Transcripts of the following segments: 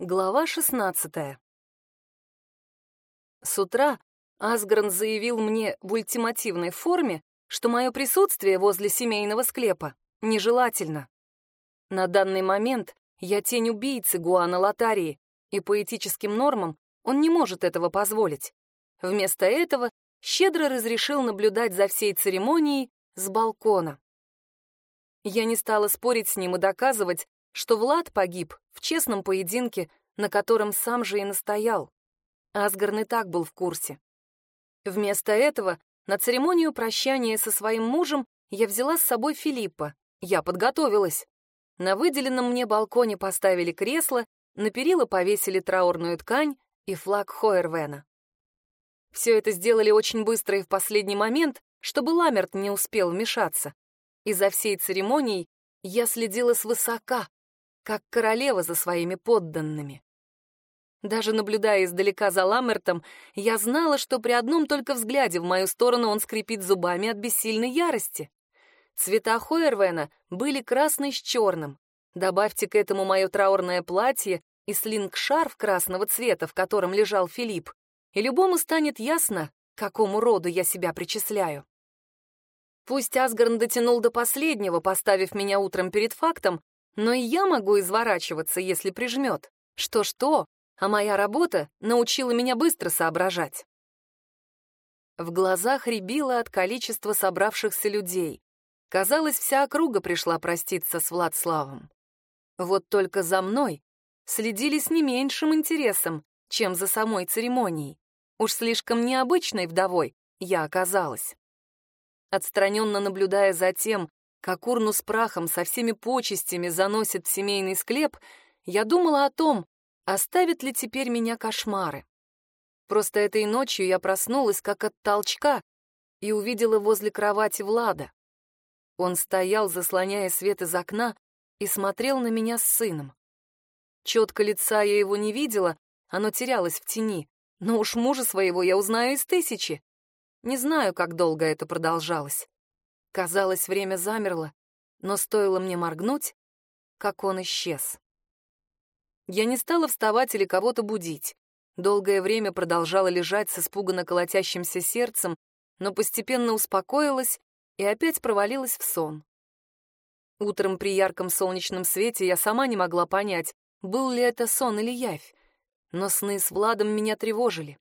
Глава 16 С утра Асгарн заявил мне в ультимативной форме, что мое присутствие возле семейного склепа нежелательно. На данный момент я тень убийцы Гуана Лотарии, и по этическим нормам он не может этого позволить. Вместо этого щедро разрешил наблюдать за всей церемонией с балкона. Я не стала спорить с ним и доказывать, что Влад погиб в честном поединке, на котором сам же и настоял. Асгарн и так был в курсе. Вместо этого на церемонию прощания со своим мужем я взяла с собой Филиппа. Я подготовилась. На выделенном мне балконе поставили кресло, на перила повесили траурную ткань и флаг Хойервена. Все это сделали очень быстро и в последний момент, чтобы Ламерт не успел вмешаться. И за всей церемонией я следила свысока, как королева за своими подданными. Даже наблюдая издалека за Ламертом, я знала, что при одном только взгляде в мою сторону он скрипит зубами от бессильной ярости. Цвета Хойервена были красный с черным. Добавьте к этому мое траурное платье и слинг-шарф красного цвета, в котором лежал Филипп, и любому станет ясно, к какому роду я себя причисляю. Пусть Асгарн дотянул до последнего, поставив меня утром перед фактом, но и я могу изворачиваться, если прижмет. Что-что, а моя работа научила меня быстро соображать. В глазах рябило от количества собравшихся людей. Казалось, вся округа пришла проститься с Владславом. Вот только за мной следили с не меньшим интересом, чем за самой церемонией. Уж слишком необычной вдовой я оказалась. Отстраненно наблюдая за тем, как урну с прахом со всеми почестями заносит в семейный склеп, я думала о том, оставят ли теперь меня кошмары. Просто этой ночью я проснулась как от толчка и увидела возле кровати Влада. Он стоял, заслоняя свет из окна, и смотрел на меня с сыном. Четко лица я его не видела, оно терялось в тени, но уж мужа своего я узнаю из тысячи. Не знаю, как долго это продолжалось. Казалось, время замерло, но стоило мне моргнуть, как он исчез. Я не стала вставать или кого-то будить. Долгое время продолжала лежать с испуганно колотящимся сердцем, но постепенно успокоилась и опять провалилась в сон. Утром при ярком солнечном свете я сама не могла понять, был ли это сон или явь, но сны с Владом меня тревожили.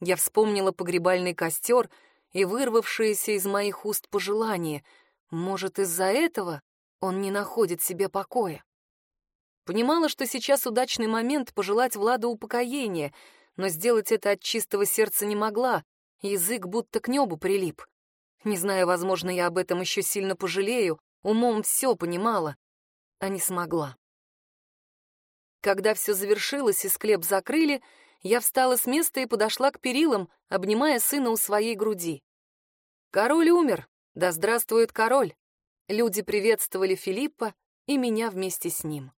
Я вспомнила погребальный костер — и вырвавшееся из моих уст пожелание. Может, из-за этого он не находит себе покоя? Понимала, что сейчас удачный момент пожелать Владу упокоения, но сделать это от чистого сердца не могла, язык будто к небу прилип. Не знаю, возможно, я об этом еще сильно пожалею, умом все понимала, а не смогла. Когда все завершилось и склеп закрыли, я встала с места и подошла к перилам, обнимая сына у своей груди. Король умер, да здравствует король. Люди приветствовали Филиппа и меня вместе с ним.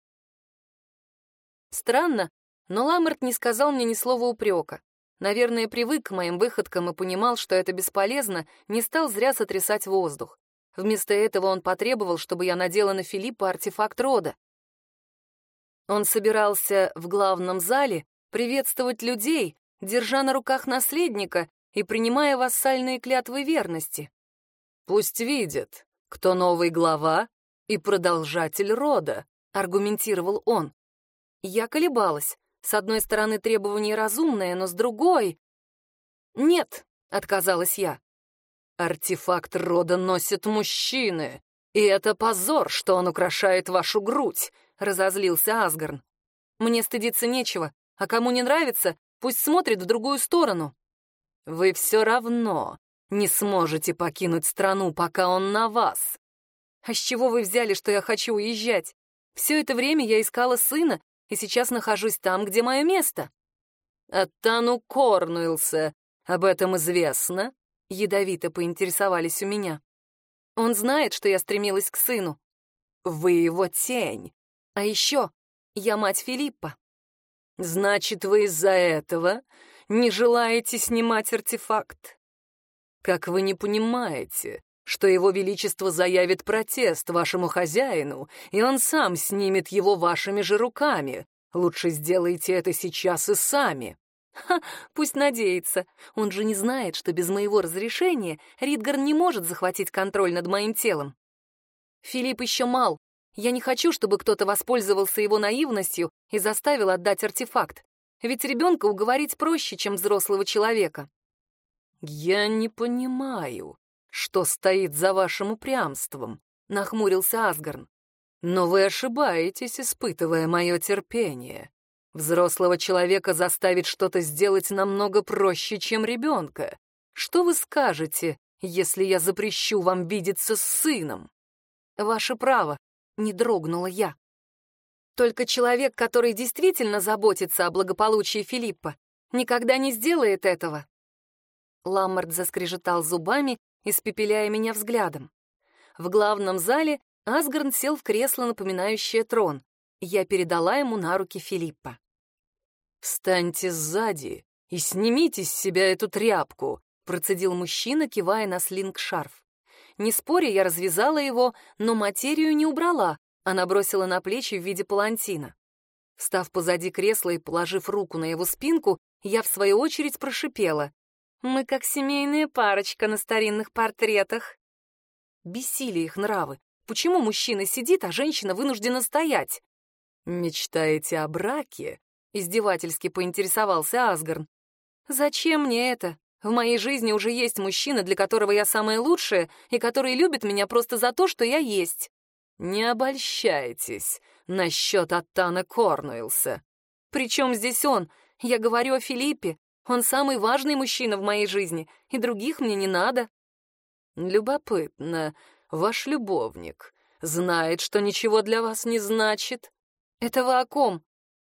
Странно, но Ламерт не сказал мне ни слова упрека. Наверное, привык к моим выходкам и понимал, что это бесполезно, не стал зря сотрясать воздух. Вместо этого он потребовал, чтобы я надела на Филиппа артефакт рода. Он собирался в главном зале приветствовать людей, держа на руках наследника и принимая вассальные клятвы верности. «Пусть видят, кто новый глава и продолжатель рода», — аргументировал он. Я колебалась. С одной стороны, требование разумное, но с другой... «Нет», — отказалась я. «Артефакт рода носят мужчины, и это позор, что он украшает вашу грудь», — разозлился Асгарн. «Мне стыдиться нечего. А кому не нравится, пусть смотрит в другую сторону. Вы все равно не сможете покинуть страну, пока он на вас. А с чего вы взяли, что я хочу уезжать? Все это время я искала сына, и сейчас нахожусь там, где мое место. Оттану Корнуэлса. Об этом известно? Ядовито поинтересовались у меня. Он знает, что я стремилась к сыну. Вы его тень. А еще я мать Филиппа. Значит, вы из-за этого не желаете снимать артефакт? Как вы не понимаете, что его величество заявит протест вашему хозяину, и он сам снимет его вашими же руками, Лучше сделайте это сейчас и сами». Ха, пусть надеется. Он же не знает, что без моего разрешения Ридгар не может захватить контроль над моим телом. Филипп еще мал. Я не хочу, чтобы кто-то воспользовался его наивностью и заставил отдать артефакт. Ведь ребенка уговорить проще, чем взрослого человека. «Я не понимаю, что стоит за вашим упрямством», — нахмурился Асгарн. «Но вы ошибаетесь, испытывая мое терпение. Взрослого человека заставить что-то сделать намного проще, чем ребенка. Что вы скажете, если я запрещу вам видеться с сыном?» «Ваше право», — не дрогнула я. «Только человек, который действительно заботится о благополучии Филиппа, никогда не сделает этого». Ламмард заскрежетал зубами, испепеляя меня взглядом. В главном зале Асгарн сел в кресло, напоминающее трон. Я передала ему на руки Филиппа. «Встаньте сзади и снимите с себя эту тряпку», процедил мужчина, кивая на слинг-шарф. Не споря, я развязала его, но материю не убрала, она бросила на плечи в виде палантина. Встав позади кресла и положив руку на его спинку, я в свою очередь прошипела. Мы как семейная парочка на старинных портретах. Бесили их нравы. Почему мужчина сидит, а женщина вынуждена стоять? «Мечтаете о браке?» — издевательски поинтересовался Асгарн. «Зачем мне это? В моей жизни уже есть мужчина, для которого я самая лучшая, и который любит меня просто за то, что я есть». «Не обольщайтесь насчет Аттана Корнуэлса». «Причем здесь он? Я говорю о Филиппе. Он самый важный мужчина в моей жизни, и других мне не надо. Любопытно, ваш любовник знает, что ничего для вас не значит. Этого о ком?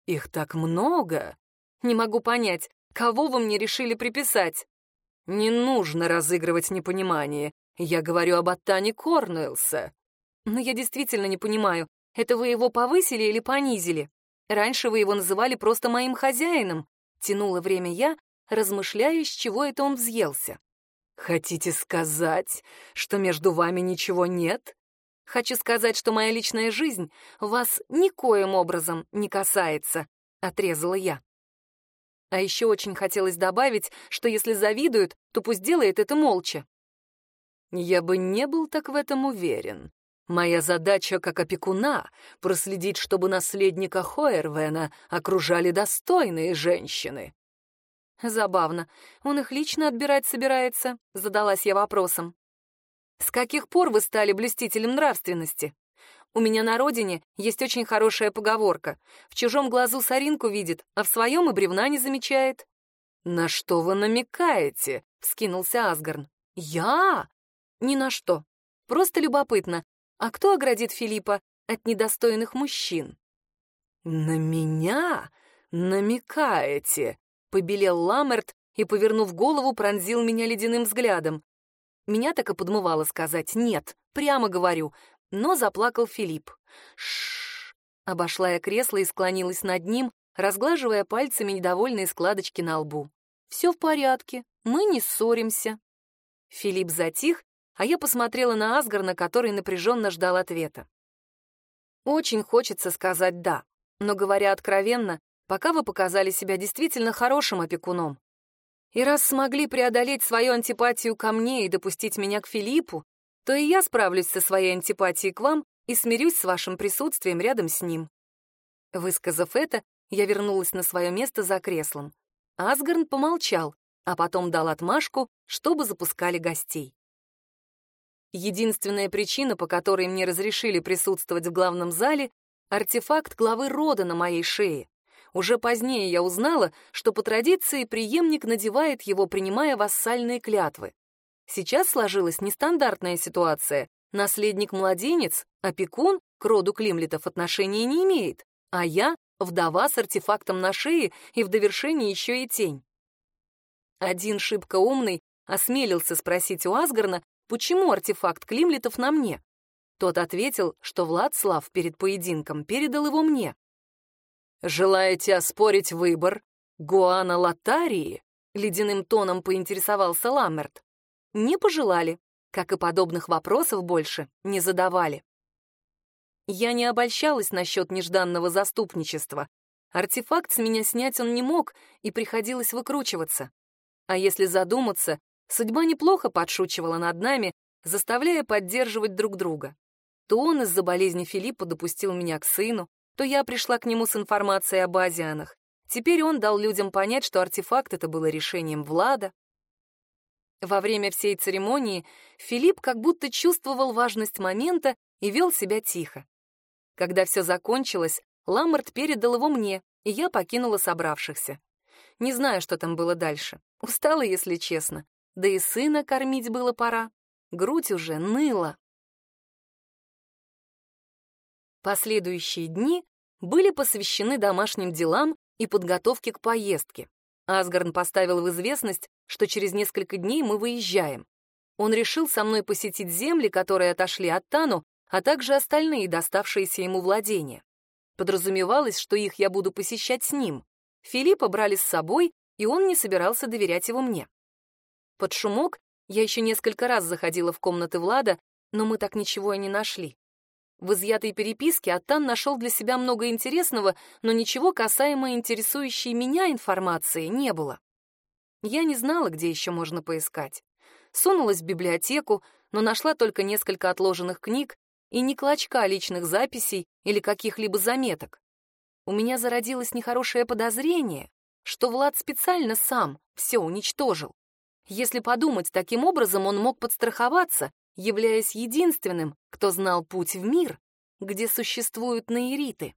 Их так много. Не могу понять, кого вы мне решили приписать? Не нужно разыгрывать непонимание. Я говорю об Аттане Корнуэлса. Но я действительно не понимаю, это вы его повысили или понизили? Раньше вы его называли просто моим хозяином. Тянуло время я, размышляя, с чего это он взъелся. «Хотите сказать, что между вами ничего нет?» «Хочу сказать, что моя личная жизнь вас никоим образом не касается», — отрезала я. А еще очень хотелось добавить, что если завидуют, то пусть делает это молча. «Я бы не был так в этом уверен. Моя задача как опекуна — проследить, чтобы наследника Хоервена окружали достойные женщины. Забавно. Он их лично отбирать собирается, задалась я вопросом. С каких пор вы стали блюстителем нравственности? У меня на родине есть очень хорошая поговорка. В чужом глазу соринку видит, а в своем и бревна не замечает. «На что вы намекаете?» — вскинулся Асгарн. «Я? Ни на что. Просто любопытно. А кто оградит Филиппа от недостойных мужчин?» «На меня намекаете?» Побелел Ламерт и, повернув голову, пронзил меня ледяным взглядом. Меня так и подмывало сказать «нет», прямо говорю, но заплакал Филипп. Шш. Обошла я кресло и склонилась над ним, разглаживая пальцами недовольные складочки на лбу. «Все в порядке, мы не ссоримся». Филипп затих, а я посмотрела на Асгарна, который напряженно ждал ответа. Очень хочется сказать «да», но, говоря откровенно, пока вы показали себя действительно хорошим опекуном. И раз смогли преодолеть свою антипатию ко мне и допустить меня к Филиппу, то и я справлюсь со своей антипатией к вам и смирюсь с вашим присутствием рядом с ним». Высказав это, я вернулась на свое место за креслом. Асгарн помолчал, а потом дал отмашку, чтобы запускали гостей. Единственная причина, по которой мне разрешили присутствовать в главном зале — артефакт главы рода на моей шее. Уже позднее я узнала, что по традиции преемник надевает его, принимая вассальные клятвы. Сейчас сложилась нестандартная ситуация. Наследник-младенец, опекун, к роду Климлетов отношения не имеет, а я — вдова с артефактом на шее и в довершении еще и тень. Один шибко умный осмелился спросить у Асгарна, почему артефакт Климлетов на мне. Тот ответил, что Владслав перед поединком передал его мне. «Желаете оспорить выбор Гуана Латарии?» — ледяным тоном поинтересовался Ламмерт. Не пожелали, как и подобных вопросов больше не задавали. Я не обольщалась насчет нежданного заступничества. Артефакт с меня снять он не мог, и приходилось выкручиваться. А если задуматься, судьба неплохо подшучивала над нами, заставляя поддерживать друг друга. То он из-за болезни Филиппа допустил меня к сыну, то я пришла к нему с информацией об азианах. Теперь он дал людям понять, что артефакт это было решением Влада. Во время всей церемонии Филипп как будто чувствовал важность момента и вел себя тихо. Когда все закончилось, Ламарт передал его мне, и я покинула собравшихся. Не знаю, что там было дальше. Устала, если честно. Да и сына кормить было пора. Грудь уже ныла. Последующие дни были посвящены домашним делам и подготовке к поездке. Асгарн поставил в известность, что через несколько дней мы выезжаем. Он решил со мной посетить земли, которые отошли от Тану, а также остальные доставшиеся ему владения. Подразумевалось, что их я буду посещать с ним. Филиппа брали с собой, и он не собирался доверять его мне. Под шумок я еще несколько раз заходила в комнаты Влада, но мы так ничего и не нашли. В изъятой переписке Аттан нашел для себя много интересного, но ничего касаемо интересующей меня информации не было. Я не знала, где еще можно поискать. Сунулась в библиотеку, но нашла только несколько отложенных книг и ни клочка личных записей или каких-либо заметок. У меня зародилось нехорошее подозрение, что Влад специально сам все уничтожил. Если подумать, таким образом он мог подстраховаться, являясь единственным, кто знал путь в мир, где существуют наириты.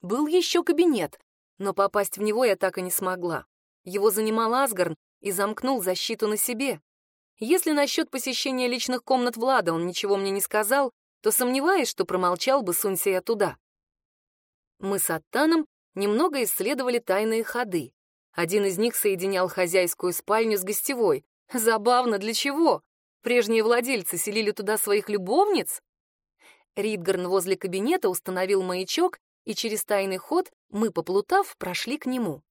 Был еще кабинет, но попасть в него я так и не смогла. Его занимал Асгарн и замкнул защиту на себе. Если насчет посещения личных комнат Влада он ничего мне не сказал, то сомневаюсь, что промолчал бы, сунься туда. Мы с Аттаном немного исследовали тайные ходы. Один из них соединял хозяйскую спальню с гостевой. Забавно, для чего? Прежние владельцы селили туда своих любовниц? Ридгарн возле кабинета установил маячок, и через тайный ход мы, поплутав, прошли к нему.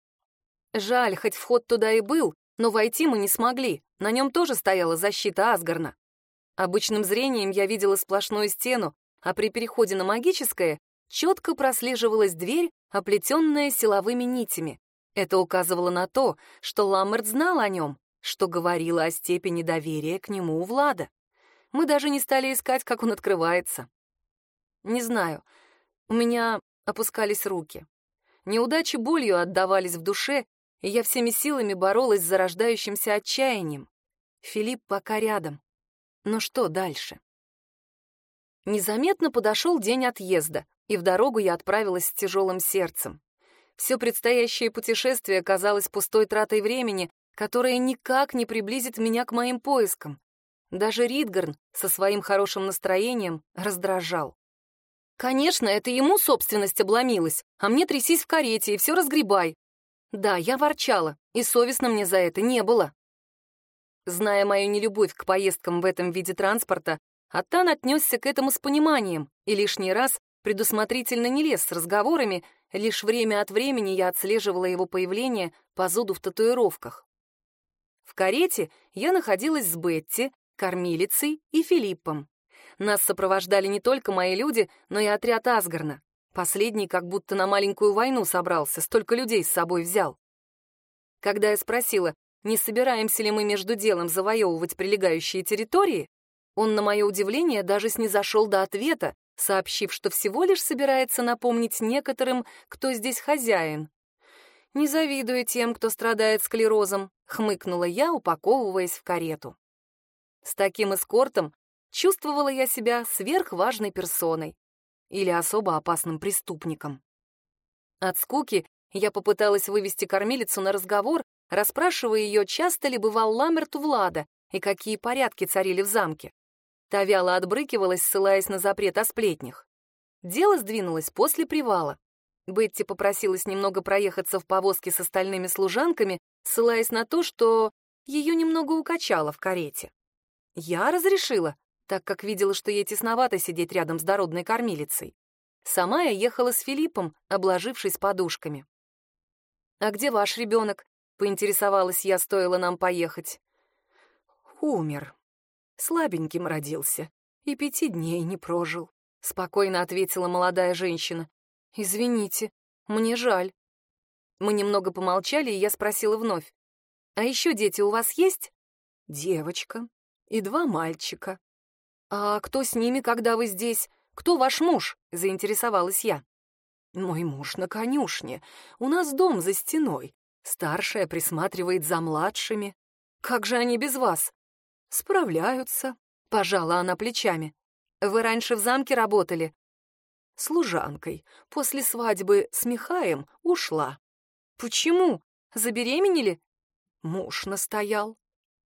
Жаль, хоть вход туда и был, но войти мы не смогли, на нем тоже стояла защита Асгарна. Обычным зрением я видела сплошную стену, а при переходе на магическое четко прослеживалась дверь, оплетенная силовыми нитями. Это указывало на то, что Ламмерт знал о нем, что говорило о степени доверия к нему у Влада. Мы даже не стали искать, как он открывается. Не знаю, у меня опускались руки. Неудачи болью отдавались в душе, и я всеми силами боролась с зарождающимся отчаянием. Филипп пока рядом. Но что дальше? Незаметно подошел день отъезда, и в дорогу я отправилась с тяжелым сердцем. Все предстоящее путешествие казалось пустой тратой времени, которая никак не приблизит меня к моим поискам. Даже Ридгарн со своим хорошим настроением раздражал. Конечно, это ему собственность обломилась, а мне трясись в карете и все разгребай. Да, я ворчала, и совестно мне за это не было. Зная мою нелюбовь к поездкам в этом виде транспорта, Аттан отнесся к этому с пониманием и лишний раз предусмотрительно не лез с разговорами, лишь время от времени я отслеживала его появление по зуду в татуировках. В карете я находилась с Бетти, кормилицей и Филиппом. Нас сопровождали не только мои люди, но и отряд Асгарна. Последний как будто на маленькую войну собрался, столько людей с собой взял. Когда я спросила, не собираемся ли мы между делом завоевывать прилегающие территории, он, на мое удивление, даже снизошел до ответа, сообщив, что всего лишь собирается напомнить некоторым, кто здесь хозяин. «Не завидую тем, кто страдает склерозом», — хмыкнула я, упаковываясь в карету. С таким эскортом чувствовала я себя сверхважной персоной или особо опасным преступником. От скуки я попыталась вывести кормилицу на разговор, расспрашивая ее, часто ли бывал Ламерт у Влада и какие порядки царили в замке. Та вяло отбрыкивалась, ссылаясь на запрет о сплетнях. Дело сдвинулось после привала. Бетти попросилась немного проехаться в повозке с остальными служанками, ссылаясь на то, что ее немного укачало в карете. Я разрешила, так как видела, что ей тесновато сидеть рядом с дородной кормилицей. Сама я ехала с Филиппом, обложившись подушками. «А где ваш ребенок?» — поинтересовалась я, стоило нам поехать. «Умер. Слабеньким родился и пяти дней не прожил», — спокойно ответила молодая женщина. «Извините, Мне жаль. Мы немного помолчали, и я спросила вновь. «А еще дети у вас есть?» «Девочка и два мальчика». «А кто с ними, когда вы здесь? Кто ваш муж?» — заинтересовалась я. «Мой муж на конюшне. У нас дом за стеной. Старшая присматривает за младшими. Как же они без вас?» «Справляются», — пожала она плечами. «Вы раньше в замке работали?» «Служанкой. После свадьбы с Михаем ушла». «Почему? Забеременели?» Муж настоял.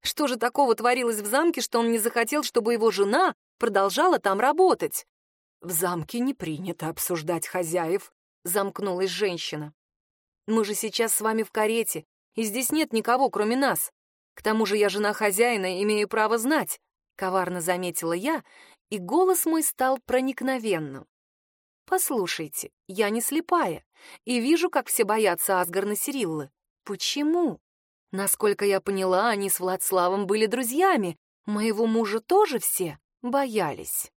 Что же такого творилось в замке, что он не захотел, чтобы его жена продолжала там работать? В замке не принято обсуждать хозяев, замкнулась женщина. Мы же сейчас с вами в карете, и здесь нет никого, кроме нас. К тому же я жена хозяина имею право знать, коварно заметила я, и голос мой стал проникновенным. Послушайте, я не слепая и вижу, как все боятся Асгарна Сириллы. Почему? Насколько я поняла, они с Владславом были друзьями. Моего мужа тоже все боялись.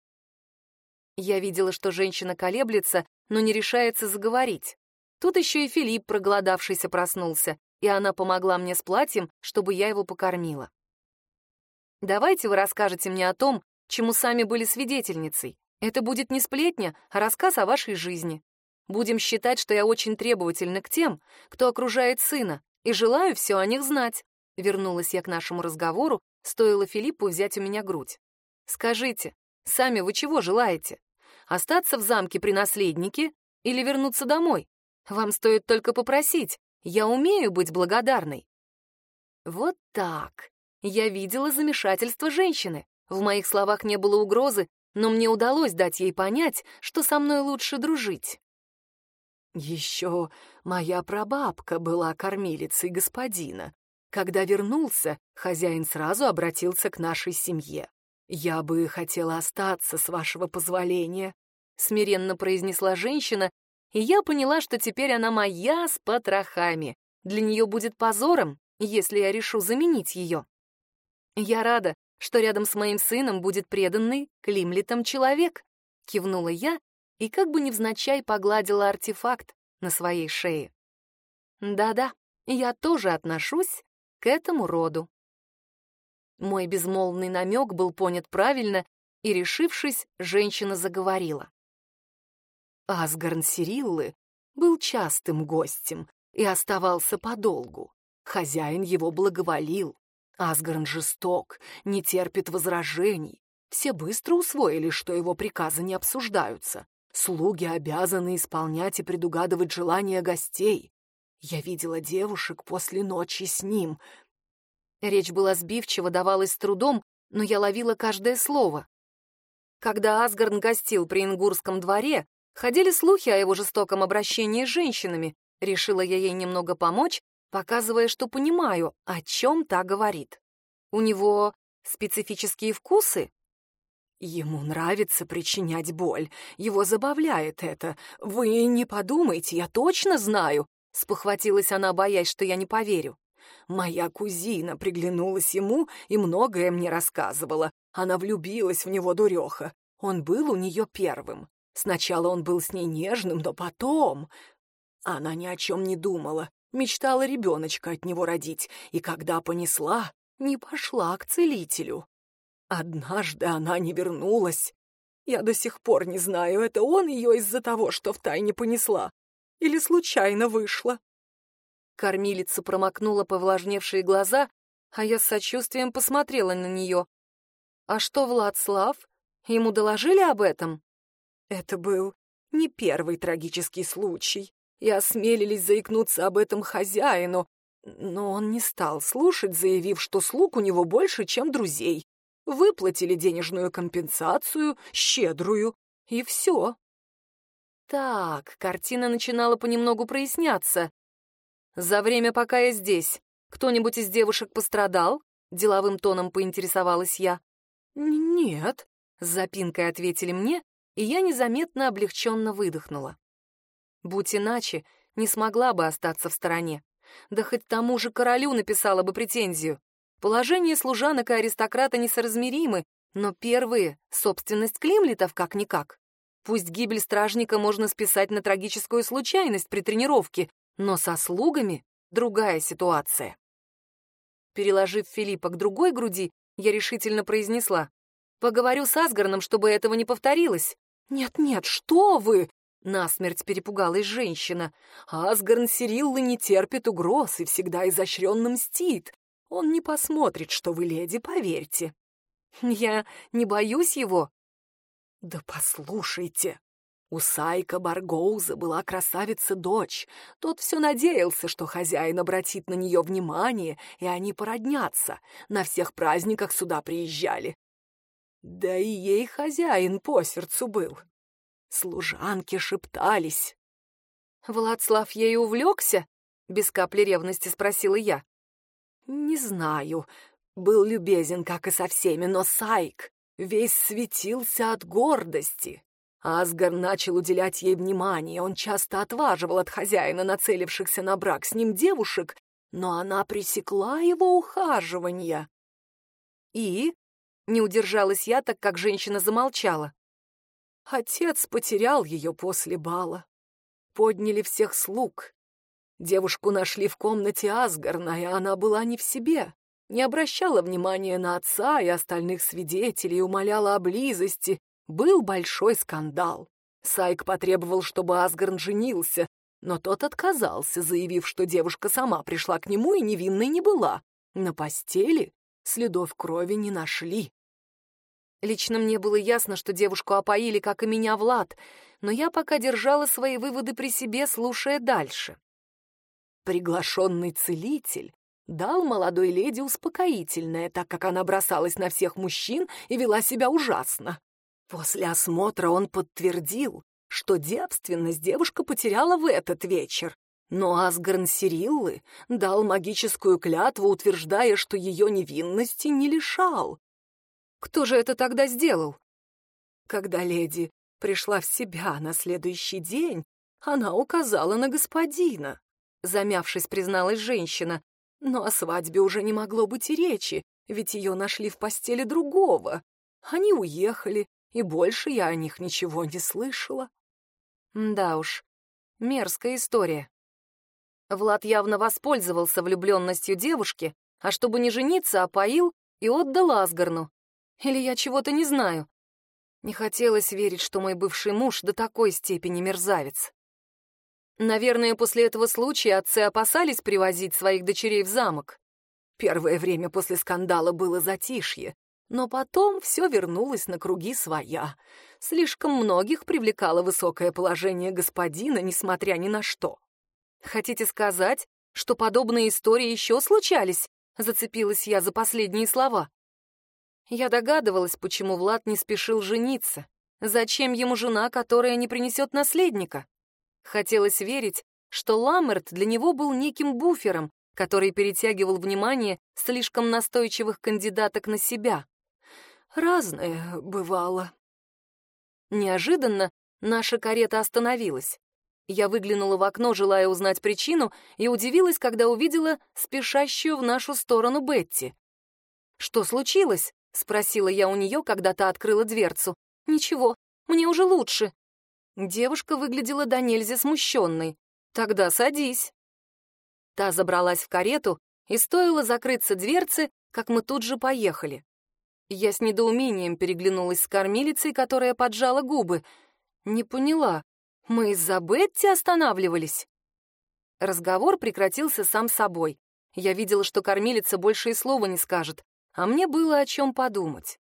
Я видела, что женщина колеблется, но не решается заговорить. Тут еще и Филипп, проголодавшийся, проснулся, и она помогла мне с платьем, чтобы я его покормила. Давайте вы расскажете мне о том, чему сами были свидетельницей. Это будет не сплетня, а рассказ о вашей жизни. Будем считать, что я очень требовательна к тем, кто окружает сына, и желаю все о них знать. Вернулась я к нашему разговору, стоило Филиппу взять у меня грудь. Скажите, сами вы чего желаете? Остаться в замке при наследнике или вернуться домой? Вам стоит только попросить. Я умею быть благодарной. Вот так. Я видела замешательство женщины. В моих словах не было угрозы, но мне удалось дать ей понять, что со мной лучше дружить. Еще моя прабабка была кормилицей господина. Когда вернулся, хозяин сразу обратился к нашей семье. «Я бы хотела остаться, с вашего позволения», — смиренно произнесла женщина, и я поняла, что теперь она моя с потрохами. Для нее будет позором, если я решу заменить ее. Я рада, что рядом с моим сыном будет преданный Климлетом человек, кивнула я и как бы невзначай погладила артефакт на своей шее. Да-да, я тоже отношусь к этому роду. Мой безмолвный намек был понят правильно, и, решившись, женщина заговорила. Асгарн Сириллы был частым гостем и оставался подолгу. Хозяин его благоволил. Асгарн жесток, не терпит возражений. Все быстро усвоили, что его приказы не обсуждаются. Слуги обязаны исполнять и предугадывать желания гостей. Я видела девушек после ночи с ним. Речь была сбивчива, давалась с трудом, но я ловила каждое слово. Когда Асгарн гостил при Ингурском дворе, ходили слухи о его жестоком обращении с женщинами. Решила я ей немного помочь, показывая, что понимаю, о чем та говорит. У него специфические вкусы? Ему нравится причинять боль, его забавляет это. Вы не подумайте, я точно знаю, спохватилась она, боясь, что я не поверю. Моя кузина приглянулась ему и многое мне рассказывала. Она влюбилась в него, дуреха. Он был у нее первым. Сначала он был с ней нежным, но потом... Она ни о чем не думала, мечтала ребеночка от него родить, и когда понесла, не пошла к целителю. Однажды она не вернулась. Я до сих пор не знаю, это он ее из-за того, что втайне понесла, или случайно вышла. Кормилица промокнула повлажневшие глаза, а я с сочувствием посмотрела на нее. «А что, Владслав? Ему доложили об этом?» Это был не первый трагический случай, и осмелились заикнуться об этом хозяину, но он не стал слушать, заявив, что слуг у него больше, чем друзей, выплатили денежную компенсацию, щедрую, и все. Так, картина начинала понемногу проясняться. За время, пока я здесь, кто-нибудь из девушек пострадал? Деловым тоном поинтересовалась я. Нет, с запинкой ответили мне, и я незаметно облегченно выдохнула. Будь иначе, не смогла бы остаться в стороне. Да хоть тому же королю написала бы претензию. Положение служанок и аристократа несоразмеримы, но первые — собственность Климлетов как-никак. Пусть гибель стражника можно списать на трагическую случайность при тренировке, но со слугами другая ситуация. Переложив Филиппа к другой груди, я решительно произнесла. «Поговорю с Асгарном, чтобы этого не повторилось». «Нет-нет, что вы!» — насмерть перепугалась женщина. «Асгарн Сириллы не терпит угроз и всегда изощренно мстит. Он не посмотрит, что вы леди, поверьте». «Я не боюсь его», да послушайте, у Сайка Баргоуза была красавица-дочь. Тот все надеялся, что хозяин обратит на нее внимание, и они породнятся. На всех праздниках сюда приезжали. Да и ей хозяин по сердцу был. Служанки шептались. «Владслав ей увлекся?» — без капли ревности спросила я. «Не знаю. Был любезен, как и со всеми, но Сайк весь светился от гордости. Асгар начал уделять ей внимание, он часто отваживал от хозяина нацелившихся на брак с ним девушек, но она пресекла его ухаживания. И не удержалась я, так как женщина замолчала. Отец потерял ее после бала. Подняли всех слуг. Девушку нашли в комнате Асгарна, и она была не в себе не обращала внимания на отца и остальных свидетелей, умоляла о близости. Был большой скандал. Сайк потребовал, чтобы Асгарн женился, но тот отказался, заявив, что девушка сама пришла к нему и невинной не была. На постели следов крови не нашли. Лично мне было ясно, что девушку опоили, как и меня, Влад, но я пока держала свои выводы при себе, слушая дальше. Приглашенный целитель дал молодой леди успокоительное, так как она бросалась на всех мужчин и вела себя ужасно. После осмотра он подтвердил, что девственность девушка потеряла в этот вечер. Но Асгарн Сириллы дал магическую клятву, утверждая, что ее невинности не лишал. Кто же это тогда сделал? Когда леди пришла в себя на следующий день, она указала на господина. Замявшись, призналась женщина, но о свадьбе уже не могло быть и речи, ведь ее нашли в постели другого. Они уехали, и больше я о них ничего не слышала. Да уж, мерзкая история. Влад явно воспользовался влюбленностью девушки, а чтобы не жениться, опоил и отдал Асгарну. Или я чего-то не знаю. Не хотелось верить, что мой бывший муж до такой степени мерзавец. Наверное, после этого случая отцы опасались привозить своих дочерей в замок. Первое время после скандала было затишье, но потом все вернулось на круги своя. Слишком многих привлекало высокое положение господина, несмотря ни на что. «Хотите сказать, что подобные истории еще случались?» — зацепилась я за последние слова. Я догадывалась, почему Влад не спешил жениться. Зачем ему жена, которая не принесет наследника? Хотелось верить, что Ламерт для него был неким буфером, который перетягивал внимание слишком настойчивых кандидаток на себя. Разное бывало. Неожиданно наша карета остановилась. Я выглянула в окно, желая узнать причину, и удивилась, когда увидела спешащую в нашу сторону Бетти. «Что случилось?» — спросила я у нее, когда та открыла дверцу. «Ничего, мне уже лучше», Девушка выглядела до нельзя смущенной. «Тогда садись». Та забралась в карету, и стоило закрыться дверцы, как мы тут же поехали. Я с недоумением переглянулась с кормилицей, которая поджала губы. Не поняла, мы из-за Бетти останавливались? Разговор прекратился сам собой. Я видела, что кормилица больше и слова не скажет, а мне было о чем подумать.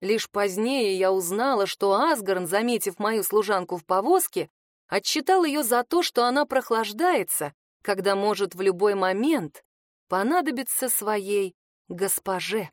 Лишь позднее я узнала, что Асгарн, заметив мою служанку в повозке, отчитал ее за то, что она прохлаждается, когда может в любой момент понадобиться своей госпоже.